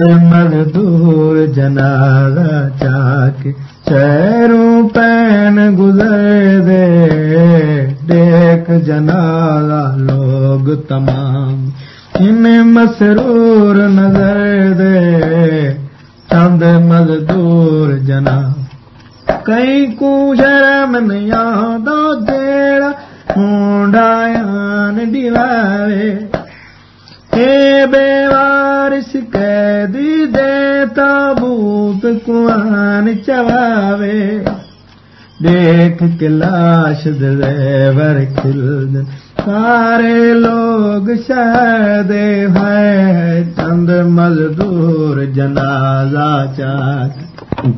चंद मजदूर जनाजा चाक शहरों पैन गुजर दे देख जनाजा लोग तमाम इन मसरूर नजर दे चंद मजदूर जना कई को शर्म नहीं आंदा जेड़ा मुंडायान दिवावे हे बेवारिस ताबूत कुआन चवावे देख के लाश देवर खिल सारे लोग चंद मजदूर जनाजा चाक